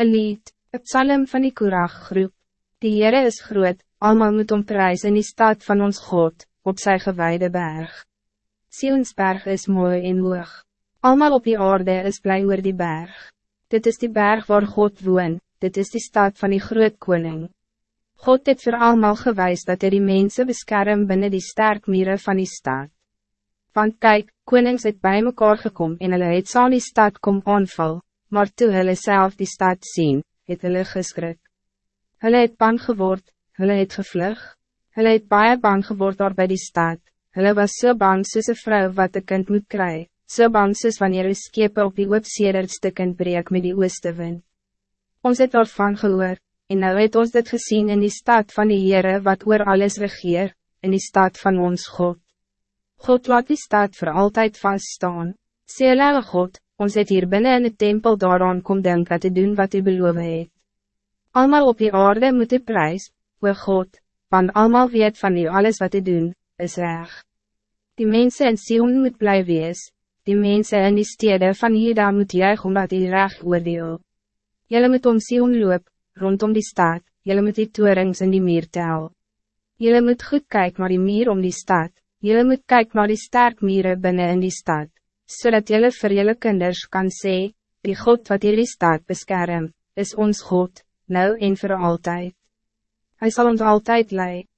Een lied, het psalm van die Kurag groep. Die Heere is groot, allemaal moet om prijs in die stad van ons God, op sy gewijde berg. Sionsberg is mooi en hoog. Allemaal op die aarde is blij oor die berg. Dit is die berg waar God woon, dit is die stad van die groot koning. God het voor allemaal gewijs dat hij die mensen bescherm binnen die sterk mieren van die stad. Want kijk, konings het bij mekaar gekom en hulle het saam die stad kom aanval, maar toe hulle self die stad sien, het hulle geskrik. Hulle het bang geword, hulle het gevlug, hulle het baie bang geword daar by die stad, hulle was so bang soos een vrou wat een kind moet kry, so bang soos wanneer een skepe op die oopsedertste kind breek met die ooste wind. Ons het daarvan gehoor, en nou het ons dit gezien in die stad van die Heere wat oor alles regeer, in die stad van ons God. God laat die stad voor altijd vaststaan, sê hulle God, ons het hier binnen in de tempel daaraan kom denk dat te doen wat u beloof het. Almal op die aarde moet u prijs, o God, want almal weet van u alles wat u doen, is reg. Die mensen in Sion moet blij wees, die mensen in die stede van Juda moet juig omdat u reg oordeel. Jelle moet om Sion loop, rondom die stad, jelle moet die toerings in die meer tel. Jelle moet goed kijken naar die meer om die stad, jelle moet kijken naar die sterk mieren binnen in die stad zodat so jullie voor jullie kinders kan zeggen, die God wat jullie staat bescherm, is ons God, nou en voor altijd. Hij zal ons altijd leiden.